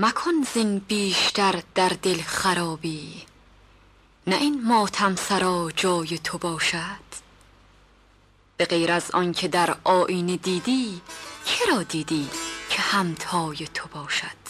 مکن زین بیشتر در دل خرابی. نه این ماتم سرا جای تو باشد. به غیر از آنکه در آینه دیدی که را دیدی که همتای تو باشد؟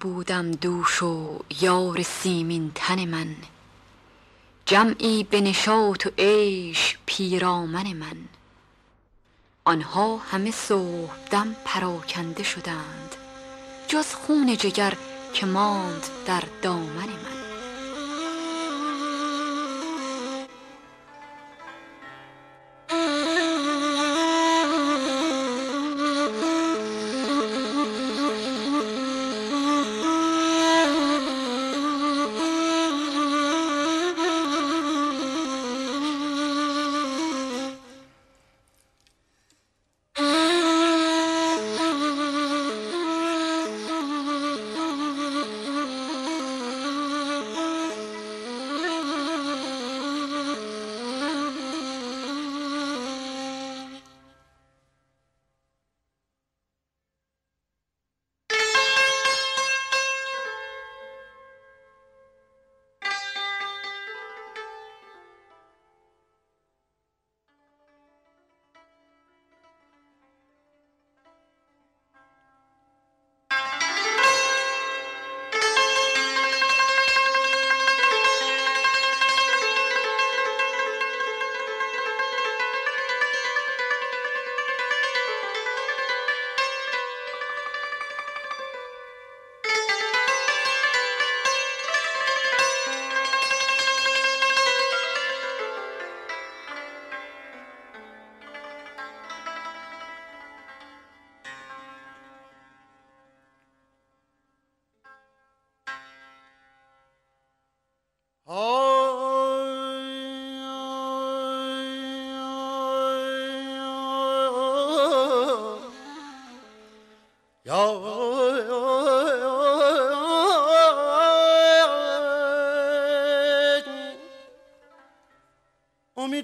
بودم دوش و یار سیمین تن من. جمعی به نشاط و عیش پیرامن من. آنها همه صبحدم پراکنده شدند جز خون جگر که ماند در دامن من.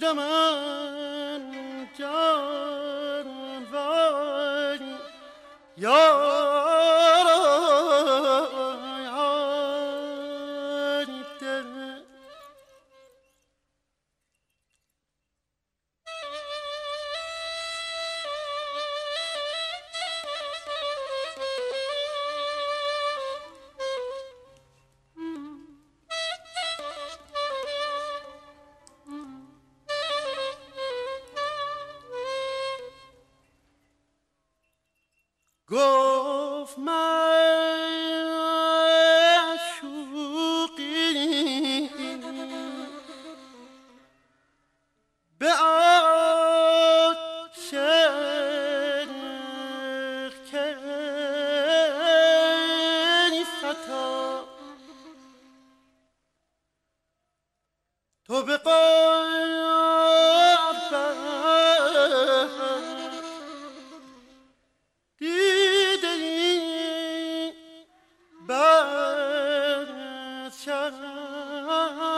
تمام Father.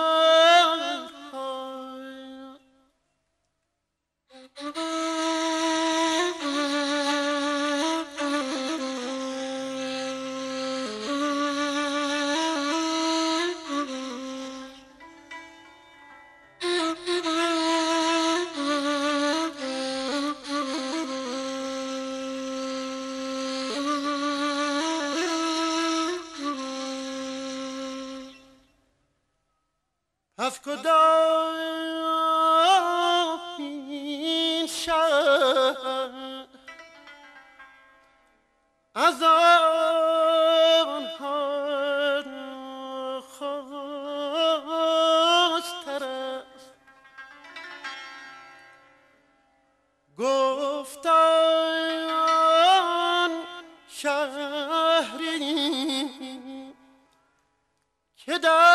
از کدام این شهر از آن خوشتر است گفتان شهری که در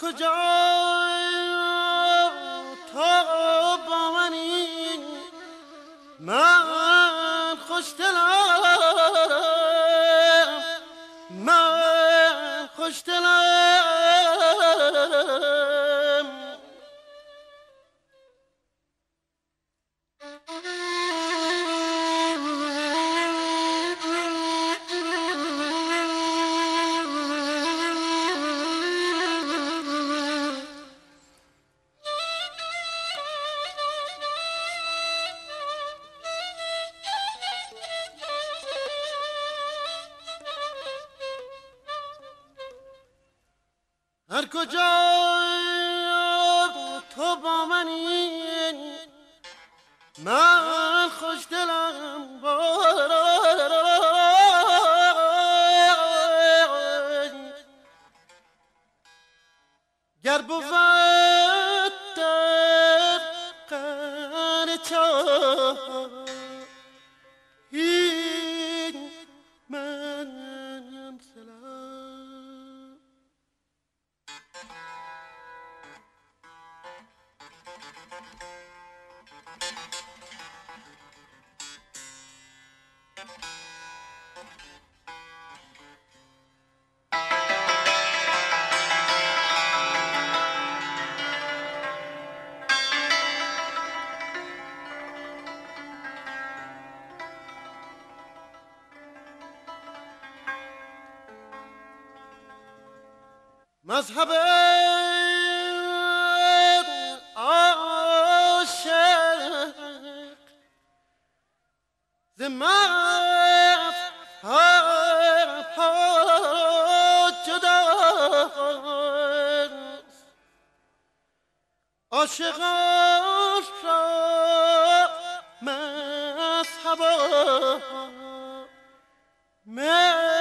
खोजा مذهب مذهب جداست عاشقان را مذهب. ملت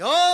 Oh!